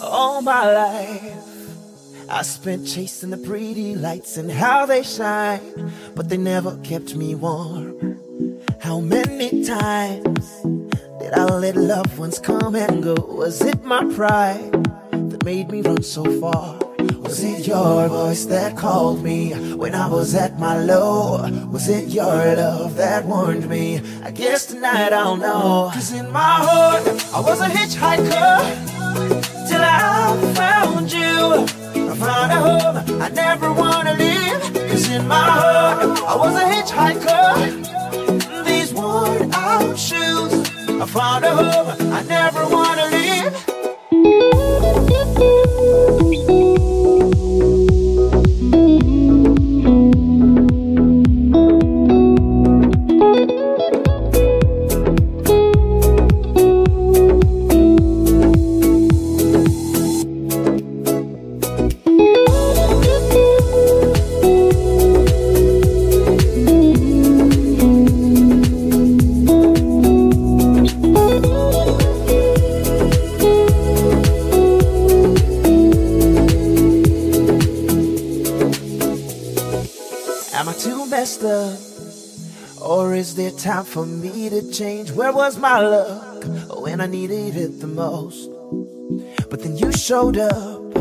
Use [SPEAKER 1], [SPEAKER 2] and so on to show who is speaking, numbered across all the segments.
[SPEAKER 1] all my life. I spent chasing the pretty lights and how they shine, but they never kept me warm. How many times did I let loved ones come and go? Was it my pride that made me run so far? Was it your voice that called me when I was at my low? Was it your love that warned me? I guess tonight I'll know. Cause in my heart, I was a hitchhiker I found a home I never wanna leave. Cause in my heart, I was a hitchhiker. These worn out shoes. I found a home I never wanna leave. Am I too messed up? Or is there time for me to change? Where was my luck when I needed it the most? But then you showed up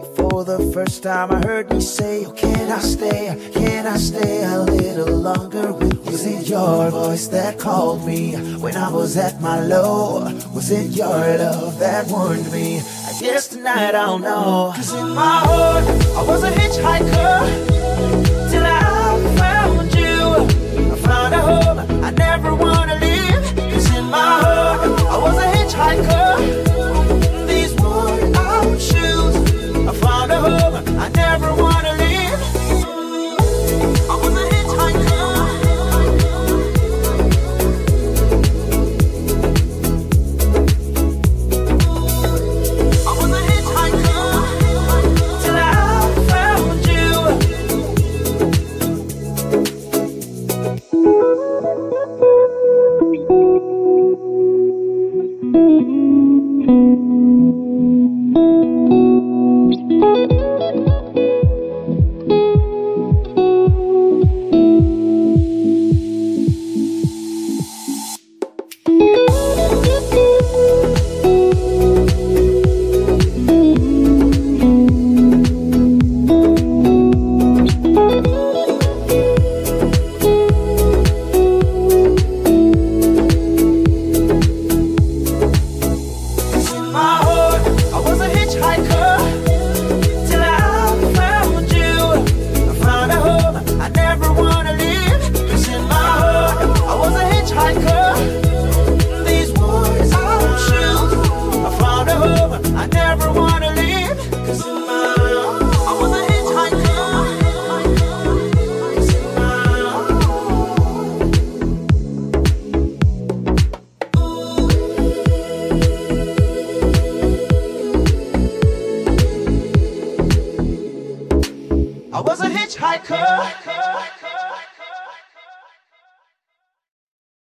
[SPEAKER 1] before the first time I heard me say, Oh, can I stay? Can I stay a little longer with you? Was it your voice that called me when I was at my low? Was it your love that warned me? I guess tonight I'll know. Cause in my heart, I was I was a hitchhiker.